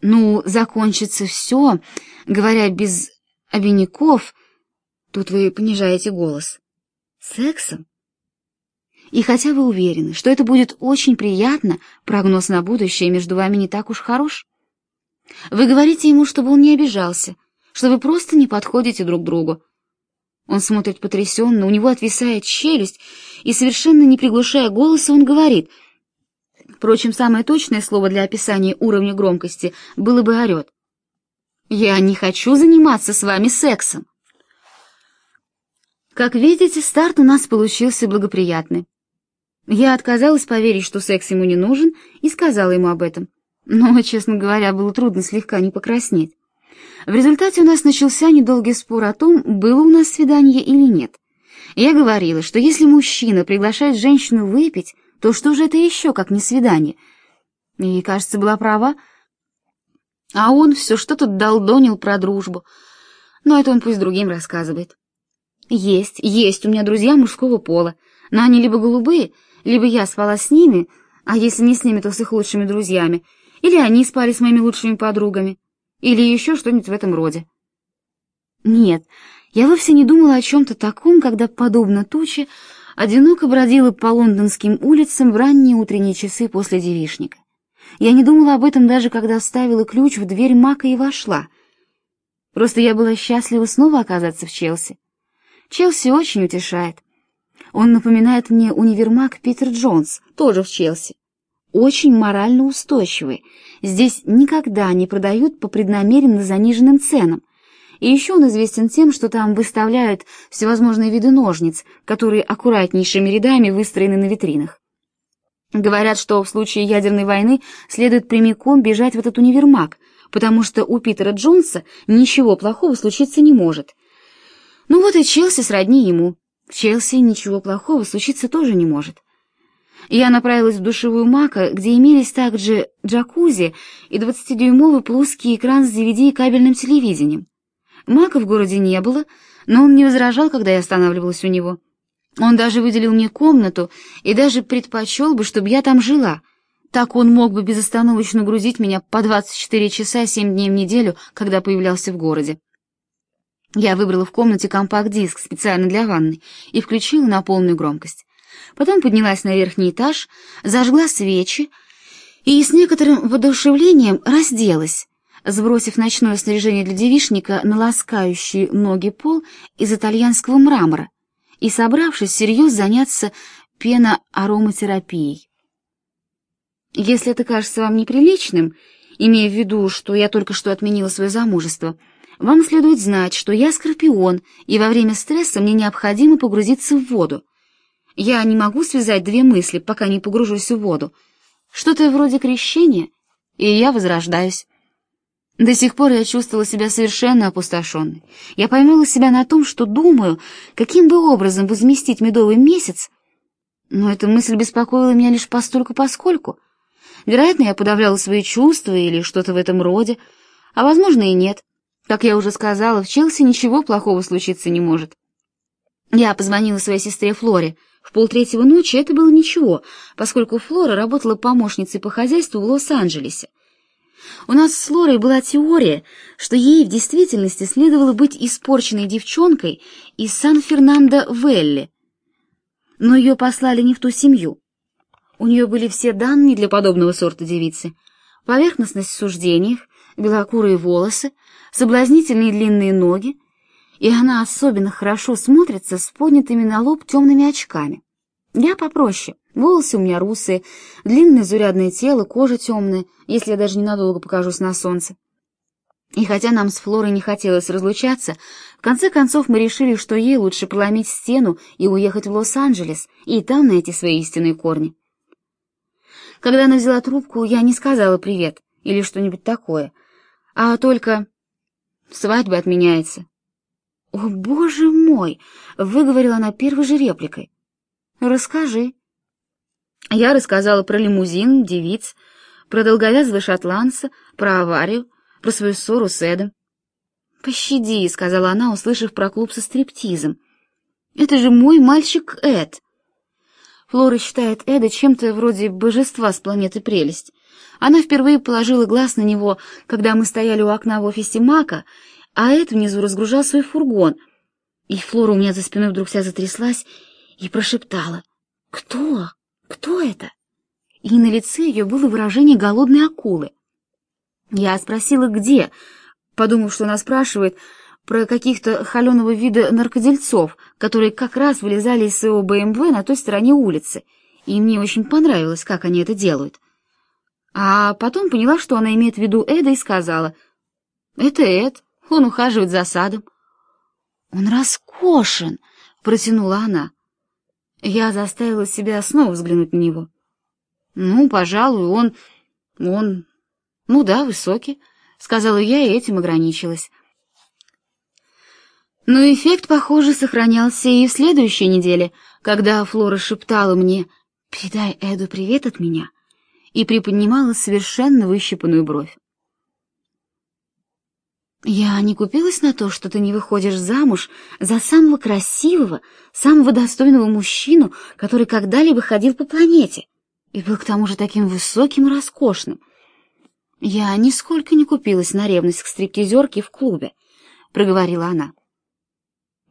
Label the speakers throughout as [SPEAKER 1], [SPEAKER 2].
[SPEAKER 1] Ну, закончится все, говоря без обиняков, тут вы понижаете голос, сексом. И хотя вы уверены, что это будет очень приятно, прогноз на будущее между вами не так уж хорош. Вы говорите ему, чтобы он не обижался, что вы просто не подходите друг другу. Он смотрит потрясенно, у него отвисает челюсть, и, совершенно не приглушая голоса, он говорит. Впрочем, самое точное слово для описания уровня громкости было бы «орет». «Я не хочу заниматься с вами сексом». Как видите, старт у нас получился благоприятный. Я отказалась поверить, что секс ему не нужен, и сказала ему об этом. Но, честно говоря, было трудно слегка не покраснеть. В результате у нас начался недолгий спор о том, было у нас свидание или нет. Я говорила, что если мужчина приглашает женщину выпить, то что же это еще, как не свидание? И, кажется, была права. А он все что-то долдонил про дружбу. Но это он пусть другим рассказывает. Есть, есть у меня друзья мужского пола, но они либо голубые, либо я спала с ними, а если не с ними, то с их лучшими друзьями, или они спали с моими лучшими подругами, или еще что-нибудь в этом роде. Нет, я вовсе не думала о чем-то таком, когда, подобно туче, одиноко бродила по лондонским улицам в ранние утренние часы после девишника. Я не думала об этом даже, когда вставила ключ в дверь Мака и вошла. Просто я была счастлива снова оказаться в Челси. Челси очень утешает. Он напоминает мне универмаг Питер Джонс, тоже в Челси. Очень морально устойчивый. Здесь никогда не продают по преднамеренно заниженным ценам. И еще он известен тем, что там выставляют всевозможные виды ножниц, которые аккуратнейшими рядами выстроены на витринах. Говорят, что в случае ядерной войны следует прямиком бежать в этот универмаг, потому что у Питера Джонса ничего плохого случиться не может. Ну вот и Челси сродни ему. В Челси ничего плохого случиться тоже не может. Я направилась в душевую Мака, где имелись также джакузи и двадцатидюймовый плоский экран с DVD и кабельным телевидением. Мака в городе не было, но он не возражал, когда я останавливалась у него. Он даже выделил мне комнату и даже предпочел бы, чтобы я там жила. Так он мог бы безостановочно грузить меня по 24 часа 7 дней в неделю, когда появлялся в городе. Я выбрала в комнате компакт-диск специально для ванны и включила на полную громкость. Потом поднялась на верхний этаж, зажгла свечи и с некоторым воодушевлением разделась, сбросив ночное снаряжение для девишника на ласкающий ноги пол из итальянского мрамора и собравшись всерьез заняться пеноароматерапией. Если это кажется вам неприличным, имея в виду, что я только что отменила свое замужество, вам следует знать, что я скорпион, и во время стресса мне необходимо погрузиться в воду. Я не могу связать две мысли, пока не погружусь в воду. Что-то вроде крещения, и я возрождаюсь. До сих пор я чувствовала себя совершенно опустошенной. Я поймала себя на том, что думаю, каким бы образом возместить медовый месяц, но эта мысль беспокоила меня лишь постольку-поскольку. Вероятно, я подавляла свои чувства или что-то в этом роде, а, возможно, и нет. Как я уже сказала, в Челси ничего плохого случиться не может. Я позвонила своей сестре Флоре. В полтретьего ночи это было ничего, поскольку Флора работала помощницей по хозяйству в Лос-Анджелесе. У нас с Флорой была теория, что ей в действительности следовало быть испорченной девчонкой из Сан-Фернандо-Велли. Но ее послали не в ту семью. У нее были все данные для подобного сорта девицы. Поверхностность в суждениях, белокурые волосы, соблазнительные длинные ноги, и она особенно хорошо смотрится с поднятыми на лоб темными очками. Я попроще. Волосы у меня русые, длинное зарядное тело, кожа темная, если я даже ненадолго покажусь на солнце. И хотя нам с Флорой не хотелось разлучаться, в конце концов мы решили, что ей лучше проломить стену и уехать в Лос-Анджелес, и там найти свои истинные корни. Когда она взяла трубку, я не сказала «привет» или что-нибудь такое, а только «свадьба отменяется». «О, боже мой!» — выговорила она первой же репликой. «Расскажи». Я рассказала про лимузин, девиц, про долговязого шотландца, про аварию, про свою ссору с Эдом. «Пощади», — сказала она, услышав про клуб со стриптизом. «Это же мой мальчик Эд». Флора считает Эда чем-то вроде божества с планеты Прелесть. Она впервые положила глаз на него, когда мы стояли у окна в офисе Мака, а Эд внизу разгружал свой фургон. И Флора у меня за спиной вдруг вся затряслась и прошептала. «Кто? Кто это?» И на лице ее было выражение голодной акулы. Я спросила, где, подумав, что она спрашивает про каких-то холеного вида наркодельцов, которые как раз вылезали из своего БМВ на той стороне улицы, и мне очень понравилось, как они это делают. А потом поняла, что она имеет в виду Эда, и сказала, «Это Эд, он ухаживает за садом». «Он роскошен!» — протянула она. Я заставила себя снова взглянуть на него. «Ну, пожалуй, он... он... ну да, высокий», — сказала я и этим ограничилась. Но эффект, похоже, сохранялся и в следующей неделе, когда Флора шептала мне «Передай Эду привет от меня» и приподнимала совершенно выщипанную бровь. «Я не купилась на то, что ты не выходишь замуж за самого красивого, самого достойного мужчину, который когда-либо ходил по планете, и был к тому же таким высоким и роскошным. Я нисколько не купилась на ревность к стриптизерке в клубе», — проговорила она.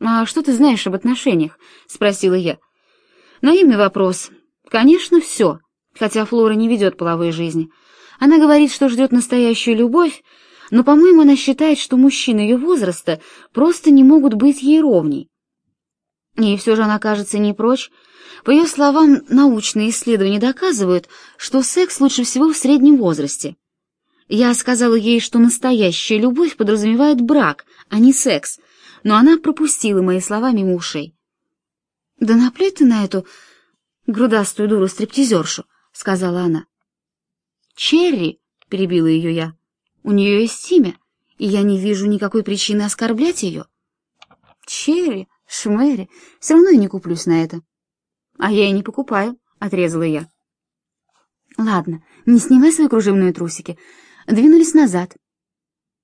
[SPEAKER 1] «А что ты знаешь об отношениях?» — спросила я. «Наивный вопрос. Конечно, все, хотя Флора не ведет половой жизни. Она говорит, что ждет настоящую любовь, но, по-моему, она считает, что мужчины ее возраста просто не могут быть ей ровней. И все же она, кажется, не прочь. По ее словам, научные исследования доказывают, что секс лучше всего в среднем возрасте. Я сказала ей, что настоящая любовь подразумевает брак, а не секс, но она пропустила мои слова мимо ушей. «Да наплюй ты на эту грудастую дуру-стриптизершу», — сказала она. «Черри», — перебила ее я, — «у нее есть имя, и я не вижу никакой причины оскорблять ее». «Черри, Шмэри, все равно я не куплюсь на это». «А я и не покупаю», — отрезала я. «Ладно, не снимай свои кружевные трусики. Двинулись назад».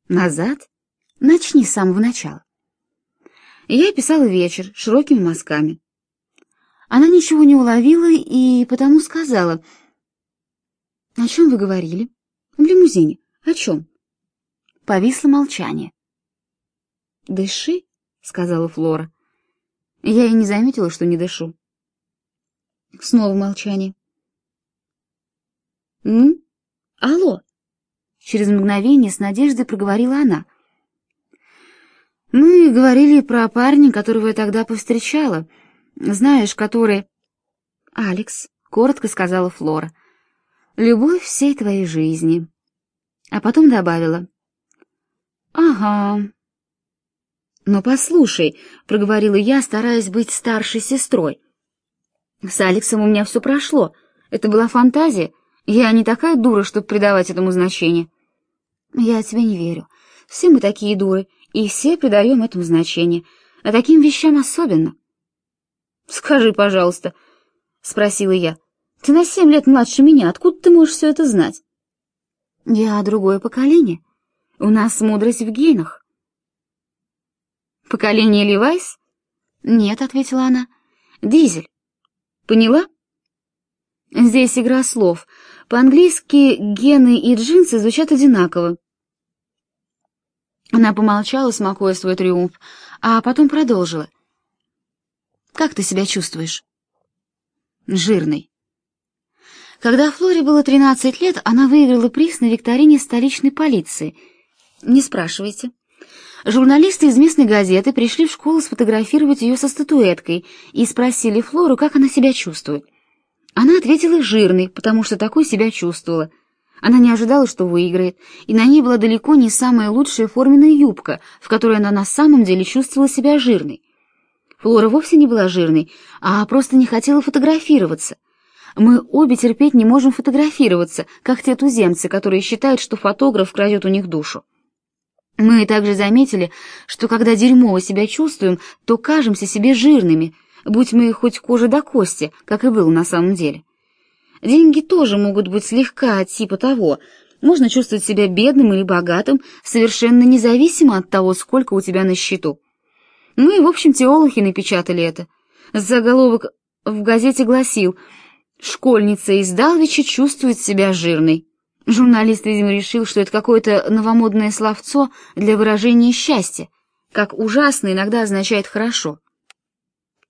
[SPEAKER 1] «Назад? Начни с самого начала». Я писала вечер широкими мазками. Она ничего не уловила и потому сказала. «О чем вы говорили?» «В лимузине. О чем?» Повисло молчание. «Дыши», — сказала Флора. Я и не заметила, что не дышу. Снова молчание. «Ну? Алло!» Через мгновение с надеждой проговорила она. Мы говорили про парня, которого я тогда повстречала. Знаешь, который... Алекс, коротко сказала Флора. Любовь всей твоей жизни. А потом добавила. Ага. Но послушай, проговорила я, стараясь быть старшей сестрой. С Алексом у меня все прошло. Это была фантазия. Я не такая дура, чтобы придавать этому значение. Я тебе не верю. Все мы такие дуры, и все придаем этому значение, а таким вещам особенно. «Скажи, пожалуйста», — спросила я, — «ты на семь лет младше меня, откуда ты можешь все это знать?» «Я другое поколение. У нас мудрость в генах». «Поколение Левайс?» «Нет», — ответила она, — «дизель». «Поняла?» «Здесь игра слов. По-английски гены и джинсы звучат одинаково. Она помолчала, смакуя свой триумф, а потом продолжила. «Как ты себя чувствуешь?» «Жирный». Когда Флоре было 13 лет, она выиграла приз на викторине столичной полиции. Не спрашивайте. Журналисты из местной газеты пришли в школу сфотографировать ее со статуэткой и спросили Флору, как она себя чувствует. Она ответила «жирный», потому что такой себя чувствовала — она не ожидала, что выиграет, и на ней была далеко не самая лучшая форменная юбка, в которой она на самом деле чувствовала себя жирной. Флора вовсе не была жирной, а просто не хотела фотографироваться. Мы обе терпеть не можем фотографироваться, как те туземцы, которые считают, что фотограф крадет у них душу. Мы также заметили, что когда дерьмово себя чувствуем, то кажемся себе жирными, будь мы хоть кожа до кости, как и было на самом деле. Деньги тоже могут быть слегка типа того. Можно чувствовать себя бедным или богатым, совершенно независимо от того, сколько у тебя на счету. Ну и, в общем, теологи напечатали это. Заголовок в газете гласил «Школьница из Далвича чувствует себя жирной». Журналист, видимо, решил, что это какое-то новомодное словцо для выражения счастья, как ужасно иногда означает «хорошо».